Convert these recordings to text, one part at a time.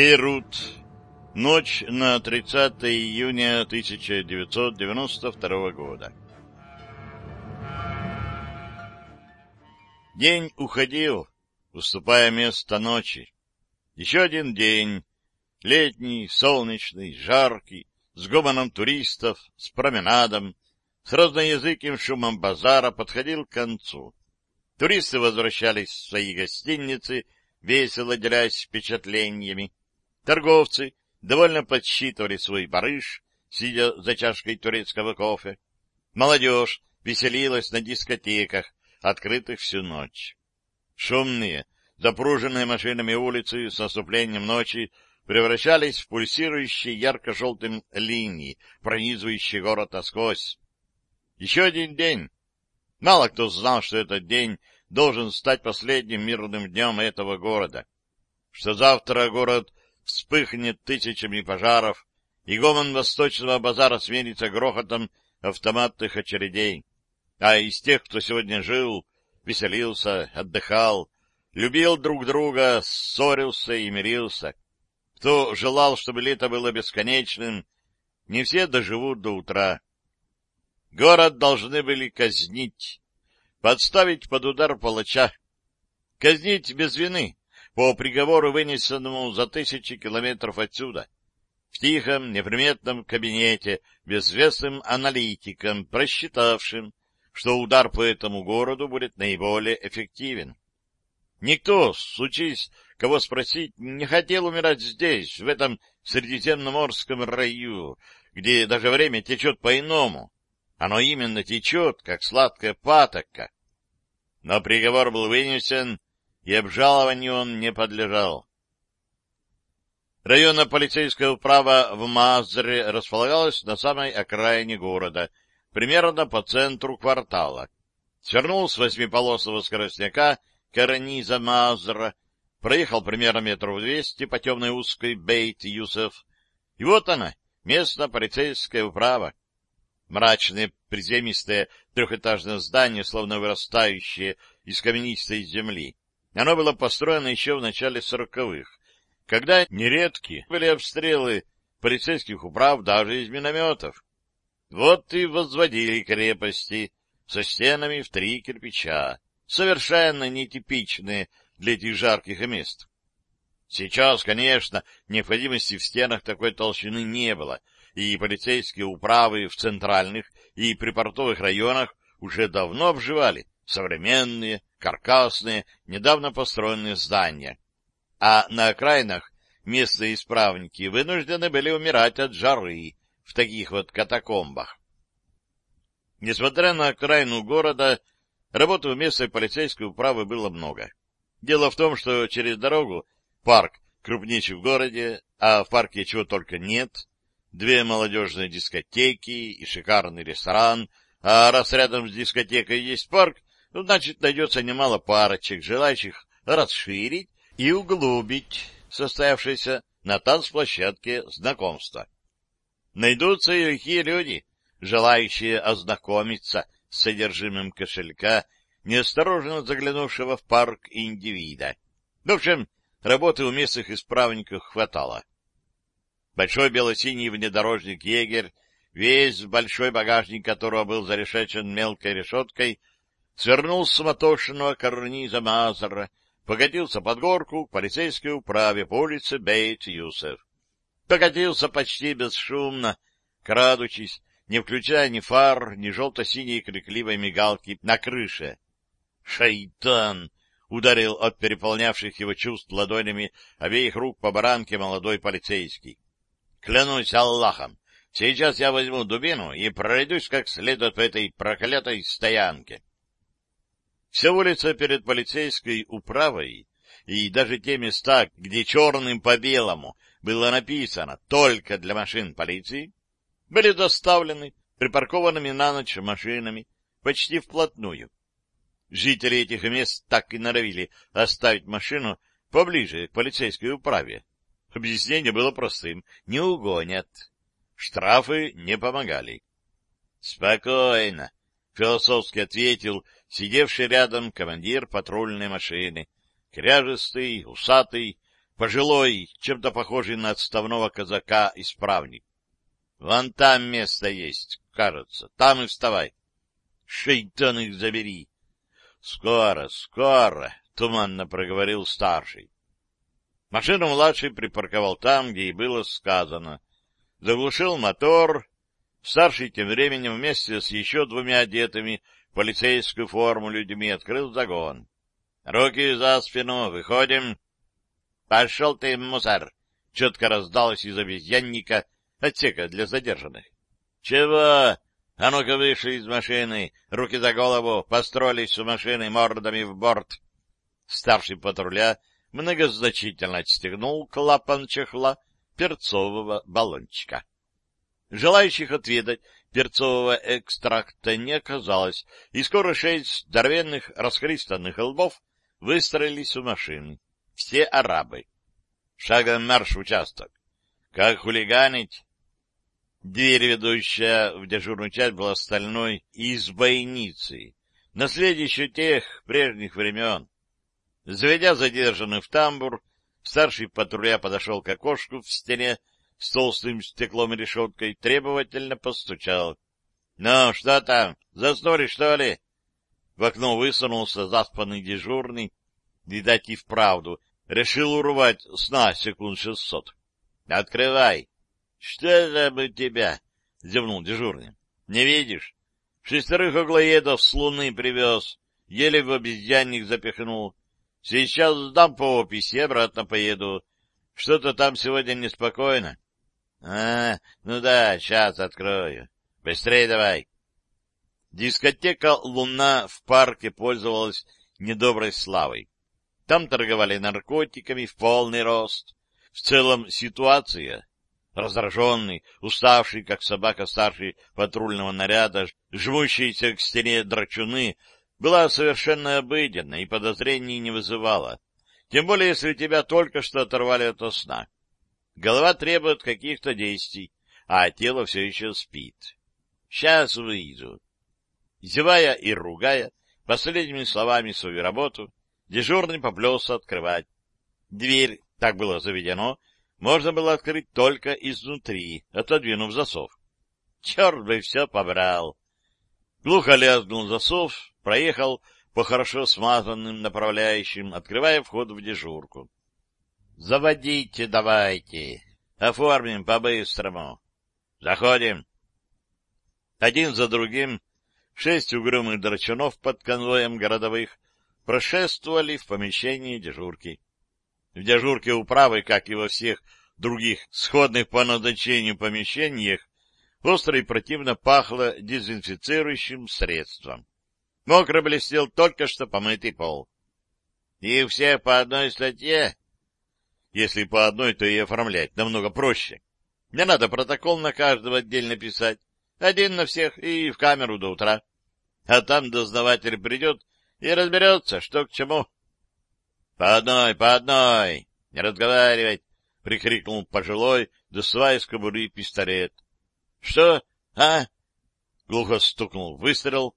Бейрут. Ночь на 30 июня 1992 года. День уходил, уступая место ночи. Еще один день, летний, солнечный, жаркий, с гомоном туристов, с променадом, с разноязыким шумом базара подходил к концу. Туристы возвращались в свои гостиницы, весело делясь впечатлениями. Торговцы довольно подсчитывали свой барыш, сидя за чашкой турецкого кофе. Молодежь веселилась на дискотеках, открытых всю ночь. Шумные, запруженные машинами улицы с наступлением ночи превращались в пульсирующие ярко-желтым линии, пронизывающие город насквозь. Еще один день. Мало кто знал, что этот день должен стать последним мирным днем этого города, что завтра город вспыхнет тысячами пожаров, и гомон восточного базара сменится грохотом автоматных очередей. А из тех, кто сегодня жил, веселился, отдыхал, любил друг друга, ссорился и мирился, кто желал, чтобы лето было бесконечным, не все доживут до утра. Город должны были казнить, подставить под удар палача, казнить без вины, по приговору, вынесенному за тысячи километров отсюда, в тихом, неприметном кабинете, безвестным аналитиком, просчитавшим, что удар по этому городу будет наиболее эффективен. Никто, случись кого спросить, не хотел умирать здесь, в этом Средиземноморском раю, где даже время течет по-иному. Оно именно течет, как сладкая патока. Но приговор был вынесен, и обжалованию он не подлежал. Районная полицейская управа в Мазре располагалась на самой окраине города, примерно по центру квартала. Свернул с восьмиполосного скоростняка карниза Мазра, проехал примерно метров двести по темной узкой Бейт-Юсеф, и вот она, местная полицейская управа. Мрачное, приземистое трехэтажное здание, словно вырастающее из каменистой земли. Оно было построено еще в начале сороковых, когда нередки были обстрелы полицейских управ даже из минометов. Вот и возводили крепости со стенами в три кирпича, совершенно нетипичные для этих жарких мест. Сейчас, конечно, необходимости в стенах такой толщины не было, и полицейские управы в центральных и припортовых районах уже давно обживали современные, каркасные, недавно построенные здания. А на окраинах местные исправники вынуждены были умирать от жары в таких вот катакомбах. Несмотря на окраину города, работы у местной полицейской управы было много. Дело в том, что через дорогу парк крупнейший в городе, а в парке чего только нет, две молодежные дискотеки и шикарный ресторан, а раз рядом с дискотекой есть парк, ну, значит, найдется немало парочек, желающих расширить и углубить состоявшееся на танцплощадке знакомства. Найдутся и такие люди, желающие ознакомиться с содержимым кошелька неосторожно заглянувшего в парк индивида. В общем, работы у местных исправников хватало. Большой белосиний внедорожник «Егерь», весь большой багажник которого был зарешечен мелкой решеткой, свернул с суматошного карниза Мазара, покатился под горку к полицейской управе по улице Бейт-Юсеф. Покатился почти бесшумно, крадучись, не включая ни фар, ни желто-синей крикливой мигалки на крыше. «Шайтан!» — ударил от переполнявших его чувств ладонями обеих рук по баранке молодой полицейский. «Клянусь Аллахом, сейчас я возьму дубину и пройдусь как следует по этой проклятой стоянке». Вся улица перед полицейской управой и даже те места, где черным по белому было написано «только для машин полиции», были доставлены припаркованными на ночь машинами почти вплотную. Жители этих мест так и норовили оставить машину поближе к полицейской управе. Объяснение было простым — не угонят. Штрафы не помогали. — Спокойно, — философски ответил сидевший рядом командир патрульной машины, кряжестый, усатый, пожилой, чем-то похожий на отставного казака-исправник. Вон там место есть, кажется. Там и вставай. Шейтан их забери. Скоро, скоро, туманно проговорил старший. Машину младший припарковал там, где и было сказано. Заглушил мотор. Старший тем временем вместе с еще двумя одетыми в полицейскую форму людьми открыл загон. Руки за спину, выходим. Пошел ты, мусор! Четко раздалось из обезьянника отсека для задержанных. Чего? А ну-ка вышли из машины, руки за голову, построились у машины мордами в борт. Старший патруля многозначительно отстегнул клапан чехла перцового баллончика. Желающих отведать перцового экстракта не оказалось, и скоро шесть здоровенных расхристанных лбов выстроились у машины. Все арабы. Шагом марш в участок. Как хулиганить? Дверь, ведущая в дежурную часть, была стальной из бойницы, наследие еще тех прежних времен. Заведя задержанных в тамбур, старший патруля подошел к окошку в стене с толстым стеклом и решеткой, требовательно постучал. — Ну, что там, заснули, что ли? В окно высунулся заспанный дежурный, видать и вправду, решил урвать сна секунд шестьсот. — Открывай. — Что это бы тебя? — зевнул дежурный. — Не видишь? Шестерых углоедов с луны привез, еле в обезьянник запихнул. Сейчас сдам по описи, обратно поеду. Что-то там сегодня неспокойно. — А, ну да, сейчас открою. Быстрее давай. Дискотека «Луна» в парке пользовалась недоброй славой. Там торговали наркотиками в полный рост. В целом ситуация, раздраженный, уставший, как собака старший патрульного наряда, жмущиеся к стене драчуны, была совершенно обыденна и подозрений не вызывала. Тем более, если тебя только что оторвали от сна. Голова требует каких-то действий, а тело все еще спит. Сейчас выйду. Зевая и ругая последними словами свою работу, дежурный поплелся открывать. Дверь, так было заведено, можно было открыть только изнутри, отодвинув засов. Черт бы все побрал! Глухо лязгнул засов, проехал по хорошо смазанным направляющим, открывая вход в дежурку. — Заводите давайте, оформим по-быстрому. Заходим. Один за другим шесть угрюмых драчунов под конвоем городовых прошествовали в помещении дежурки. В дежурке управы, как и во всех других сходных по назначению помещениях, остро и противно пахло дезинфицирующим средством. Мокро блестел только что помытый пол. И все по одной статье? Если по одной, то и оформлять намного проще. Не надо протокол на каждого отдельно писать. Один на всех и в камеру до утра. А там дознаватель придет и разберется, что к чему. — По одной, по одной! Не разговаривать! — прикрикнул пожилой, доставая из кобуры пистолет. — Что? А? Глухо стукнул выстрел.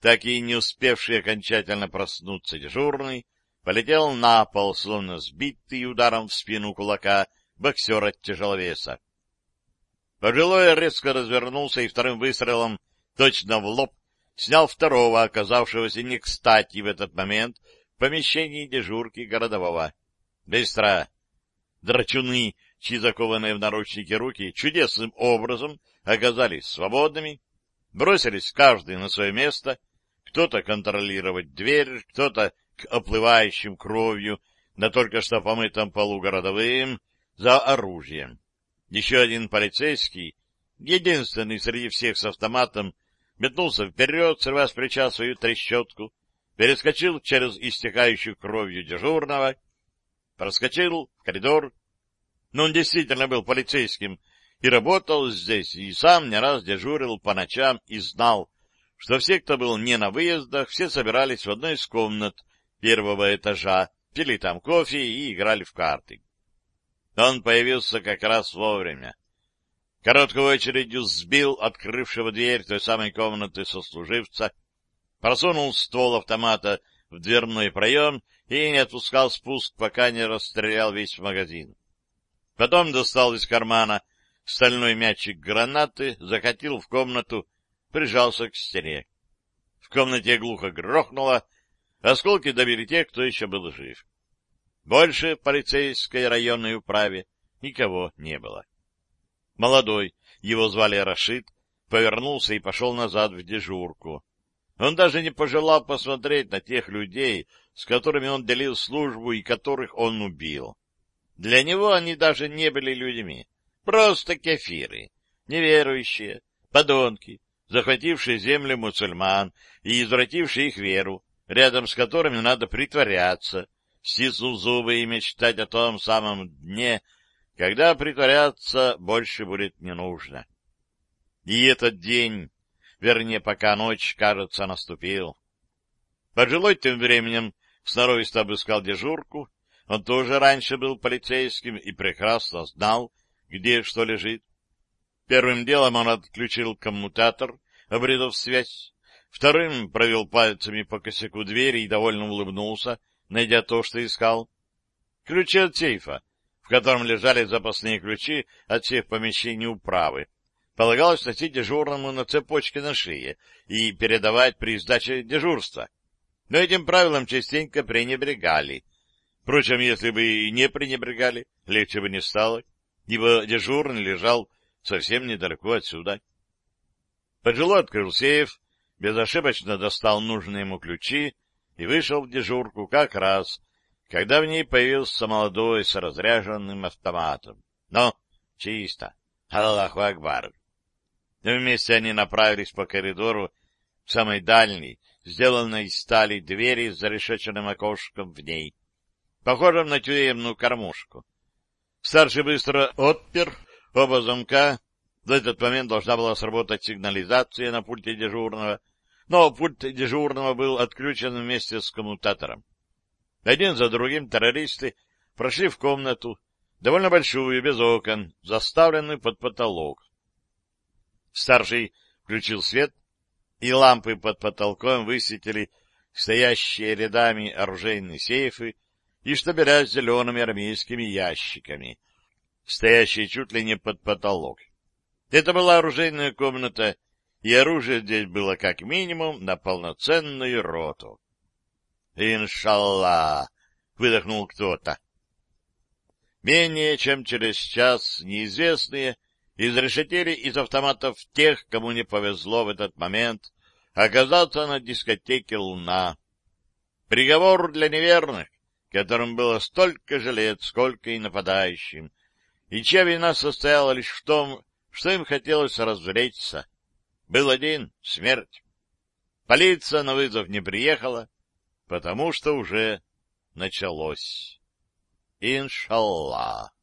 Так и не успевший окончательно проснуться дежурный полетел на пол, словно сбитый ударом в спину кулака боксера тяжеловеса. Пожилой резко развернулся и вторым выстрелом точно в лоб снял второго, оказавшегося не кстати в этот момент в помещении дежурки городового. «Быстро!» Драчуны, чьи закованные в наручники руки чудесным образом оказались свободными, бросились каждый на свое место, кто-то контролировать дверь, кто-то оплывающим кровью на только что помытом полу городовым за оружием. Еще один полицейский, единственный среди всех с автоматом, метнулся вперед, срывая с плеча свою трещотку, перескочил через истекающую кровью дежурного, проскочил в коридор. Но он действительно был полицейским и работал здесь, и сам не раз дежурил по ночам и знал, что все, кто был не на выездах, все собирались в одной из комнат первого этажа, пили там кофе и играли в карты. Он появился как раз вовремя. Короткой очередью сбил открывшего дверь той самой комнаты сослуживца, просунул ствол автомата в дверной проем и не отпускал спуск, пока не расстрелял весь магазин. Потом достал из кармана стальной мячик гранаты, закатил в комнату, прижался к стене. В комнате глухо грохнуло, осколки добили тех, кто еще был жив. Больше в полицейской районной управе никого не было. Молодой, его звали Рашид, повернулся и пошел назад в дежурку. Он даже не пожелал посмотреть на тех людей, с которыми он делил службу и которых он убил. Для него они даже не были людьми, просто кефиры, неверующие, подонки, захватившие земли мусульман и извратившие их веру, рядом с которыми надо притворяться, стиснув зубы и мечтать о том самом дне, когда притворяться больше будет не нужно. И этот день, вернее, пока ночь, кажется, наступил. Пожилой тем временем сноровисто обыскал дежурку. Он тоже раньше был полицейским и прекрасно знал, где что лежит. Первым делом он отключил коммутатор, обредав связь. Вторым провел пальцами по косяку двери и довольно улыбнулся, найдя то, что искал. Ключи от сейфа, в котором лежали запасные ключи от всех помещений управы, полагалось носить дежурному на цепочке на шее и передавать при сдаче дежурства. Но этим правилом частенько пренебрегали. Впрочем, если бы и не пренебрегали, легче бы не стало, ибо дежурный лежал совсем недалеко отсюда. Пожилой открыл сейф, безошибочно достал нужные ему ключи и вышел в дежурку как раз, когда в ней появился молодой с разряженным автоматом. Но чисто. Аллаху Акбар. Вместе они направились по коридору к самой дальней, сделанной из стали двери с зарешеченным окошком в ней, похожим на тюремную кормушку. Старший быстро отпер оба замка. В этот момент должна была сработать сигнализация на пульте дежурного, но пульт дежурного был отключен вместе с коммутатором. Один за другим террористы прошли в комнату, довольно большую, без окон, заставленную под потолок. Старший включил свет, и лампы под потолком высветили стоящие рядами оружейные сейфы и штабеля с зелеными армейскими ящиками, стоящие чуть ли не под потолок. Это была оружейная комната, и оружие здесь было как минимум на полноценную роту. «Иншаллах!» — выдохнул кто-то. Менее чем через час неизвестные изрешетили из автоматов тех, кому не повезло в этот момент оказаться на дискотеке «Луна». Приговор для неверных, которым было столько же лет, сколько и нападающим, и чья вина состояла лишь в том, что им хотелось развлечься. Был один — смерть. Полиция на вызов не приехала, потому что уже началось. Иншаллах.